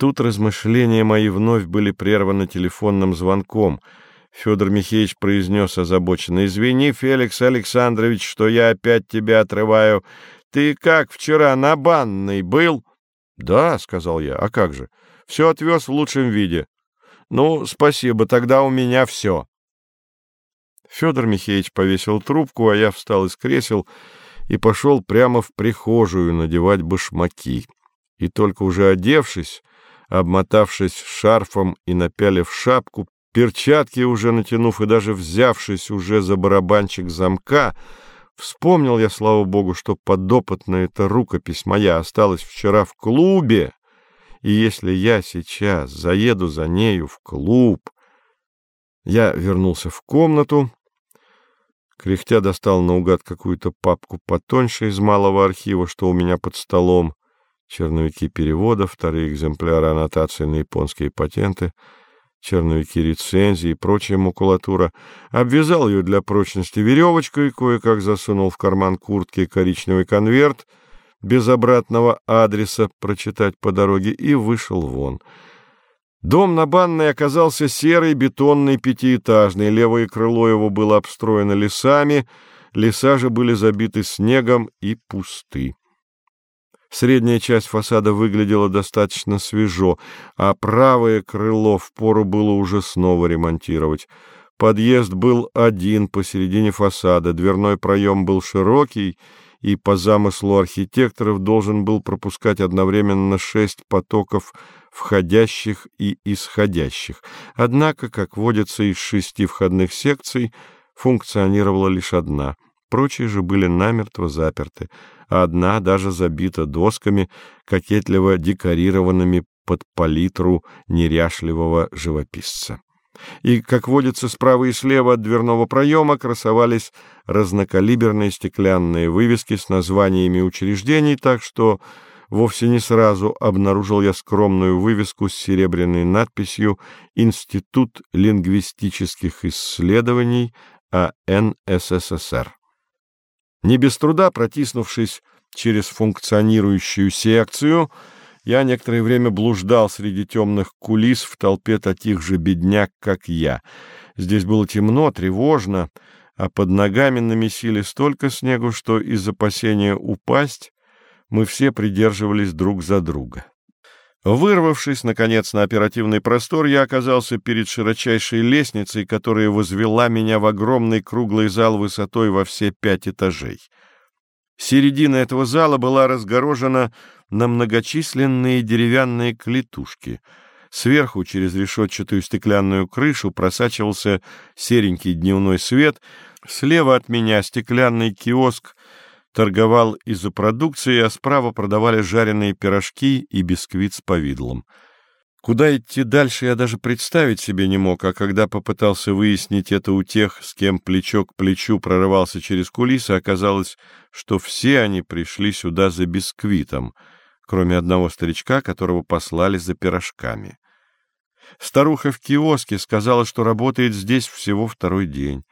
Тут размышления мои вновь были прерваны телефонным звонком. Федор Михеевич произнес озабоченно. — Извини, Феликс Александрович, что я опять тебя отрываю. Ты как вчера на банной был? — Да, — сказал я. — А как же? Все отвез в лучшем виде. — Ну, спасибо, тогда у меня все. Федор Михеевич повесил трубку, а я встал из кресел и пошел прямо в прихожую надевать башмаки. И только уже одевшись, обмотавшись шарфом и напялив шапку, перчатки уже натянув и даже взявшись уже за барабанчик замка, вспомнил я, слава богу, что подопытная эта рукопись моя осталась вчера в клубе, и если я сейчас заеду за нею в клуб... Я вернулся в комнату, кряхтя достал наугад какую-то папку потоньше из малого архива, что у меня под столом, черновики переводов, вторые экземпляры аннотации на японские патенты, черновики рецензий и прочая макулатура, обвязал ее для прочности веревочкой, кое-как засунул в карман куртки коричневый конверт без обратного адреса прочитать по дороге и вышел вон. Дом на Банной оказался серый, бетонный, пятиэтажный, левое крыло его было обстроено лесами, леса же были забиты снегом и пусты. Средняя часть фасада выглядела достаточно свежо, а правое крыло впору было уже снова ремонтировать. Подъезд был один посередине фасада, дверной проем был широкий, и по замыслу архитекторов должен был пропускать одновременно шесть потоков входящих и исходящих. Однако, как водится из шести входных секций, функционировала лишь одна — Прочие же были намертво заперты, а одна даже забита досками, кокетливо декорированными под палитру неряшливого живописца. И, как водится, справа и слева от дверного проема красовались разнокалиберные стеклянные вывески с названиями учреждений, так что вовсе не сразу обнаружил я скромную вывеску с серебряной надписью «Институт лингвистических исследований АН СССР». Не без труда протиснувшись через функционирующую секцию, я некоторое время блуждал среди темных кулис в толпе таких же бедняк, как я. Здесь было темно, тревожно, а под ногами намесили столько снегу, что из опасения упасть мы все придерживались друг за друга. Вырвавшись, наконец, на оперативный простор, я оказался перед широчайшей лестницей, которая возвела меня в огромный круглый зал высотой во все пять этажей. Середина этого зала была разгорожена на многочисленные деревянные клетушки. Сверху через решетчатую стеклянную крышу просачивался серенький дневной свет. Слева от меня стеклянный киоск торговал из-за продукции, а справа продавали жареные пирожки и бисквит с повидлом. Куда идти дальше я даже представить себе не мог, а когда попытался выяснить это у тех, с кем плечо к плечу прорывался через кулисы, оказалось, что все они пришли сюда за бисквитом, кроме одного старичка, которого послали за пирожками. Старуха в киоске сказала, что работает здесь всего второй день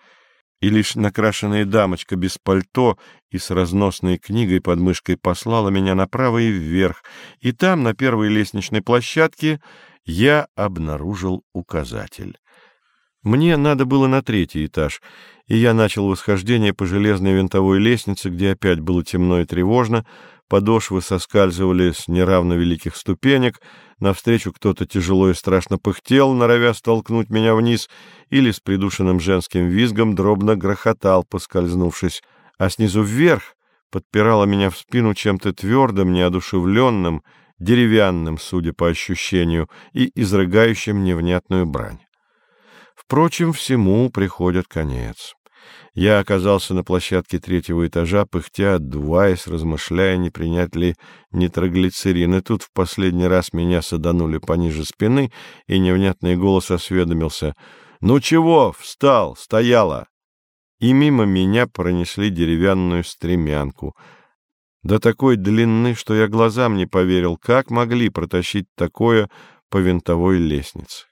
и лишь накрашенная дамочка без пальто и с разносной книгой под мышкой послала меня направо и вверх, и там, на первой лестничной площадке, я обнаружил указатель. Мне надо было на третий этаж, и я начал восхождение по железной винтовой лестнице, где опять было темно и тревожно, подошвы соскальзывали с неравно великих ступенек, навстречу кто-то тяжело и страшно пыхтел, норовя столкнуть меня вниз, или с придушенным женским визгом дробно грохотал, поскользнувшись, а снизу вверх подпирала меня в спину чем-то твердым, неодушевленным, деревянным, судя по ощущению, и изрыгающим невнятную брань. Впрочем, всему приходит конец. Я оказался на площадке третьего этажа, пыхтя, отдуваясь, размышляя, не принять ли нитроглицерин. И тут в последний раз меня саданули пониже спины, и невнятный голос осведомился. «Ну чего? Встал! Стояла!» И мимо меня пронесли деревянную стремянку. До такой длины, что я глазам не поверил, как могли протащить такое по винтовой лестнице.